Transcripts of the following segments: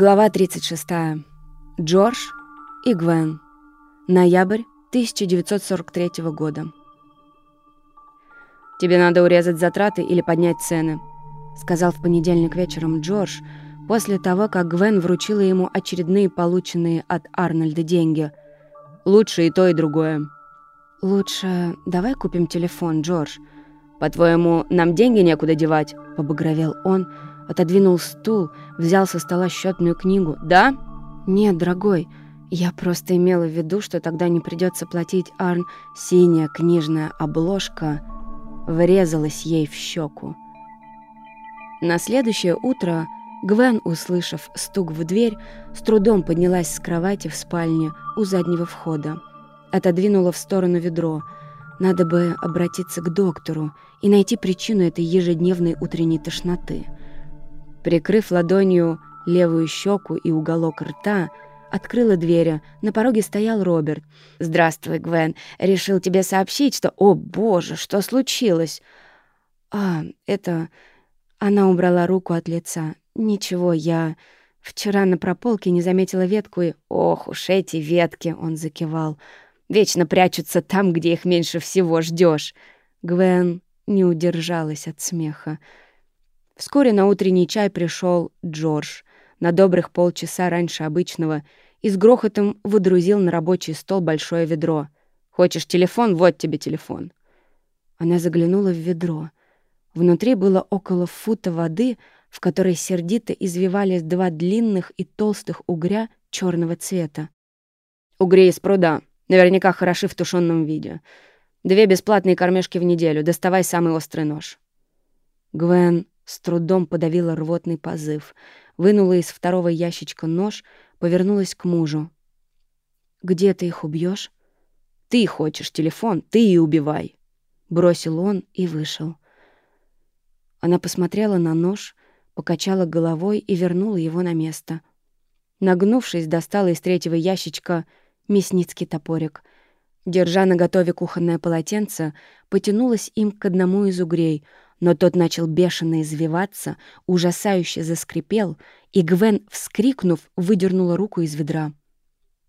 Глава 36. Джордж и Гвен. Ноябрь 1943 года. «Тебе надо урезать затраты или поднять цены», — сказал в понедельник вечером Джордж, после того, как Гвен вручила ему очередные полученные от Арнольда деньги. «Лучше и то, и другое». «Лучше давай купим телефон, Джордж. По-твоему, нам деньги некуда девать?» — побагровел он, — Отодвинул стул, взял со стола счетную книгу. «Да?» «Нет, дорогой, я просто имела в виду, что тогда не придется платить Арн. Синяя книжная обложка врезалась ей в щеку. На следующее утро Гвен, услышав стук в дверь, с трудом поднялась с кровати в спальне у заднего входа. Отодвинула в сторону ведро. Надо бы обратиться к доктору и найти причину этой ежедневной утренней тошноты — Прикрыв ладонью левую щеку и уголок рта, открыла дверь. На пороге стоял Роберт. «Здравствуй, Гвен. Решил тебе сообщить, что... О, боже, что случилось?» «А, это...» Она убрала руку от лица. «Ничего, я... Вчера на прополке не заметила ветку и... Ох уж эти ветки!» — он закивал. «Вечно прячутся там, где их меньше всего ждешь. Гвен не удержалась от смеха. Вскоре на утренний чай пришел Джордж на добрых полчаса раньше обычного и с грохотом выдрузил на рабочий стол большое ведро. «Хочешь телефон? Вот тебе телефон». Она заглянула в ведро. Внутри было около фута воды, в которой сердито извивались два длинных и толстых угря черного цвета. «Угри из пруда. Наверняка хороши в тушенном виде. Две бесплатные кормежки в неделю. Доставай самый острый нож». Гвен с трудом подавила рвотный позыв, вынула из второго ящичка нож, повернулась к мужу. «Где ты их убьешь? «Ты хочешь телефон, ты и убивай!» Бросил он и вышел. Она посмотрела на нож, покачала головой и вернула его на место. Нагнувшись, достала из третьего ящичка мясницкий топорик. Держа на готове кухонное полотенце, потянулась им к одному из угрей — но тот начал бешено извиваться, ужасающе заскрипел, и Гвен, вскрикнув, выдернула руку из ведра.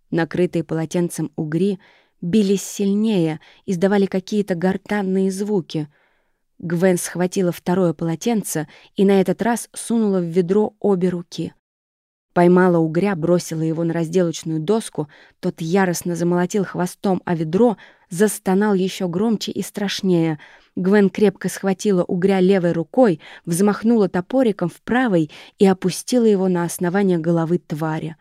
Накрытые полотенцем угри бились сильнее, издавали какие-то гортанные звуки. Гвен схватила второе полотенце и на этот раз сунула в ведро обе руки. Поймала угря, бросила его на разделочную доску, тот яростно замолотил хвостом, а ведро застонал еще громче и страшнее — Гвен крепко схватила угря левой рукой, взмахнула топориком в правой и опустила его на основание головы твари.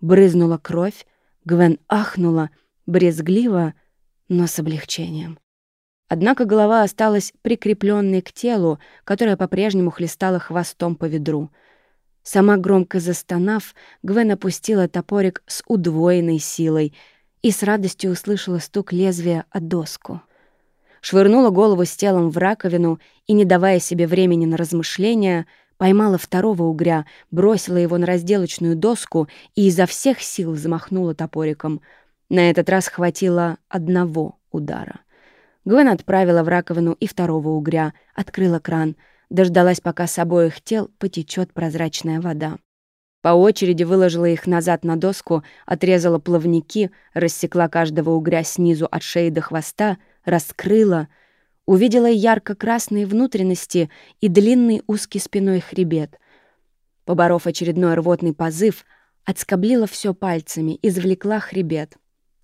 Брызнула кровь, Гвен ахнула, брезгливо, но с облегчением. Однако голова осталась прикрепленной к телу, которое по-прежнему хлестало хвостом по ведру. Сама громко застонав, Гвен опустила топорик с удвоенной силой и с радостью услышала стук лезвия о доску швырнула голову с телом в раковину и, не давая себе времени на размышления, поймала второго угря, бросила его на разделочную доску и изо всех сил взмахнула топориком. На этот раз хватило одного удара. Гвен отправила в раковину и второго угря, открыла кран, дождалась, пока с обоих тел потечет прозрачная вода. По очереди выложила их назад на доску, отрезала плавники, рассекла каждого угря снизу от шеи до хвоста, раскрыла, увидела ярко-красные внутренности и длинный узкий спиной хребет. Поборов очередной рвотный позыв, отскоблила все пальцами, извлекла хребет.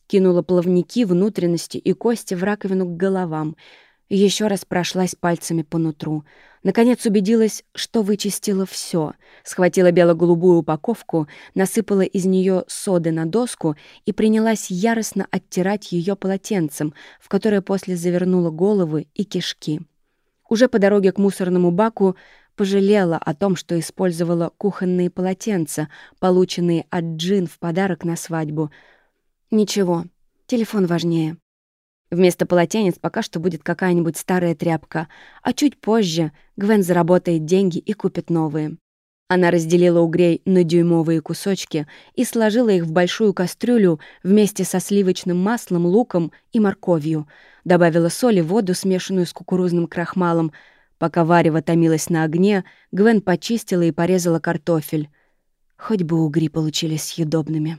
Кинула плавники, внутренности и кости в раковину к головам — еще раз прошлась пальцами по нутру. Наконец убедилась, что вычистила все. Схватила бело-голубую упаковку, насыпала из нее соды на доску и принялась яростно оттирать ее полотенцем, в которое после завернула головы и кишки. Уже по дороге к мусорному баку пожалела о том, что использовала кухонные полотенца, полученные от Джин в подарок на свадьбу. Ничего, телефон важнее. Вместо полотенец пока что будет какая-нибудь старая тряпка, а чуть позже Гвен заработает деньги и купит новые. Она разделила угрей на дюймовые кусочки и сложила их в большую кастрюлю вместе со сливочным маслом, луком и морковью. Добавила соль и воду, смешанную с кукурузным крахмалом. Пока варево томилось на огне, Гвен почистила и порезала картофель. Хоть бы угри получились съедобными.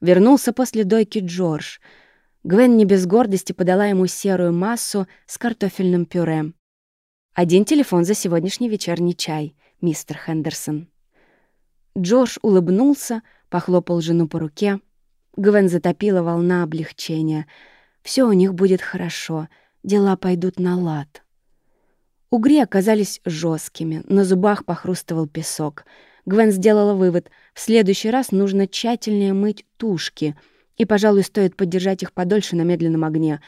Вернулся после дойки Джордж. Гвен не без гордости подала ему серую массу с картофельным пюре. «Один телефон за сегодняшний вечерний чай, мистер Хендерсон». Джордж улыбнулся, похлопал жену по руке. Гвен затопила волна облегчения. Все у них будет хорошо, дела пойдут на лад. Угри оказались жесткими, на зубах похрустывал песок. Гвен сделала вывод — в следующий раз нужно тщательнее мыть тушки, и, пожалуй, стоит подержать их подольше на медленном огне.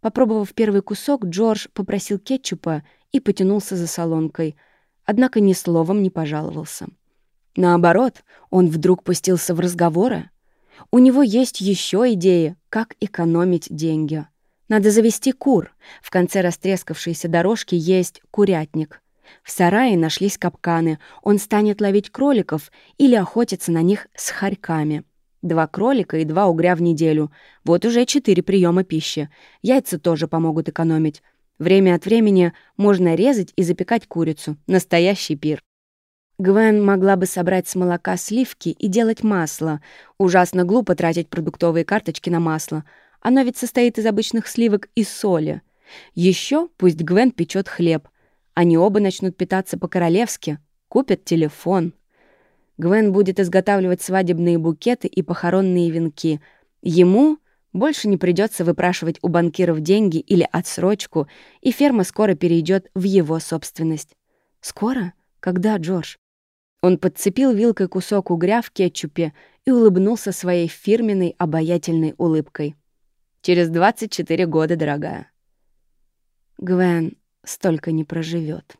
Попробовав первый кусок, Джордж попросил кетчупа и потянулся за солонкой, однако ни словом не пожаловался. Наоборот, он вдруг пустился в разговоры. У него есть еще идеи, как экономить деньги. Надо завести кур. В конце растрескавшейся дорожки есть курятник. В сарае нашлись капканы. Он станет ловить кроликов или охотиться на них с хорьками. Два кролика и два угря в неделю. Вот уже четыре приема пищи. Яйца тоже помогут экономить. Время от времени можно резать и запекать курицу. Настоящий пир. Гвен могла бы собрать с молока сливки и делать масло. Ужасно глупо тратить продуктовые карточки на масло. Оно ведь состоит из обычных сливок и соли. Еще пусть Гвен печет хлеб. Они оба начнут питаться по-королевски, купят телефон. Гвен будет изготавливать свадебные букеты и похоронные венки. Ему больше не придется выпрашивать у банкиров деньги или отсрочку, и ферма скоро перейдет в его собственность. Скоро? Когда, Джордж? Он подцепил вилкой кусок угря в кетчупе и улыбнулся своей фирменной обаятельной улыбкой. «Через 24 года, дорогая». Гвен столько не проживет.